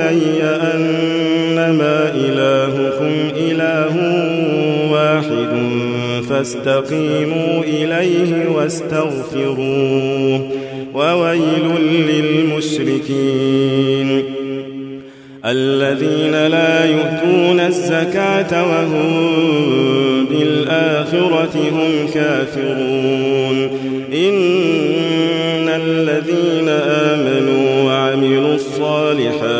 إلي أنما إلهكم إله واحد فاستقيموا إليه واستغفروه وويل للمشركين الذين لا يؤتون الزكاة وهم بالآخرة هم كافرون إن الذين آمنوا وعملوا الصالحات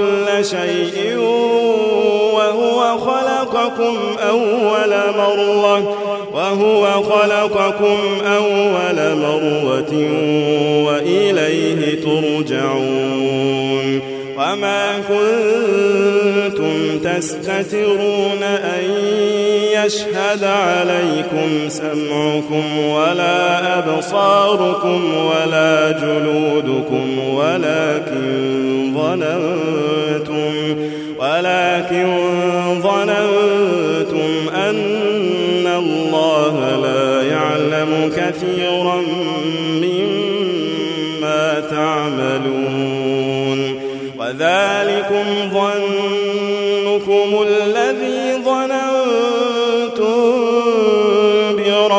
كل شيء وهو خلقكم أول مرة وهو خلقكم أول مرة وإليه ترجعون وما كنتم تستترون أن يشهد عليكم سمعكم ولا أبصاركم ولا جلودكم ولكن ظننتم ولكن ظننتم أن الله لا يعلم كثيرا مما تعملون. وذلكم ظنكم الذي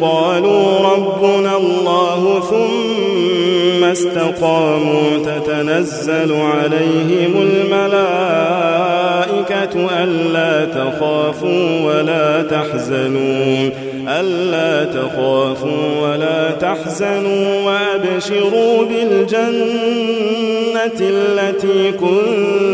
قالوا ربنا الله ثم استقاموا تتنزل عليهم الملائكة ألا تخافوا ولا تحزنوا ألا تخافوا ولا تحزنوا وأبشروا بالجنة التي كنتم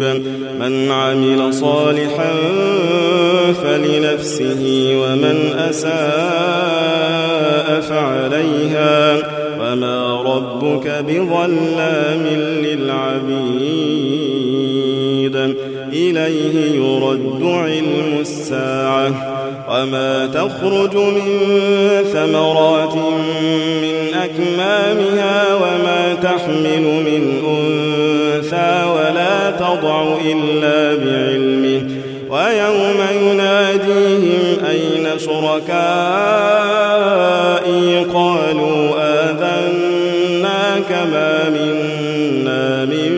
مريب من عمل صالحا فلنفسه ومن أساء فعليها. وما ربك بظلام للعبيد إليه يرد علم الساعة. وما تخرج من ثمرات من أكمامها وما تحمل من أنثى. تضع إلا بعلمه ويوم يناديهم أين شركائي؟ قالوا آذناك ما منا من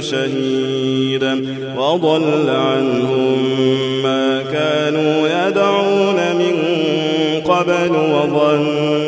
شهيد. وضل عنهم ما كانوا يدعون من قبل وظنوا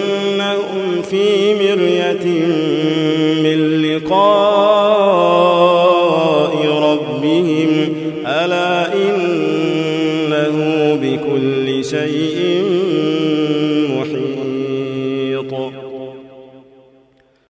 في مرية من لقاء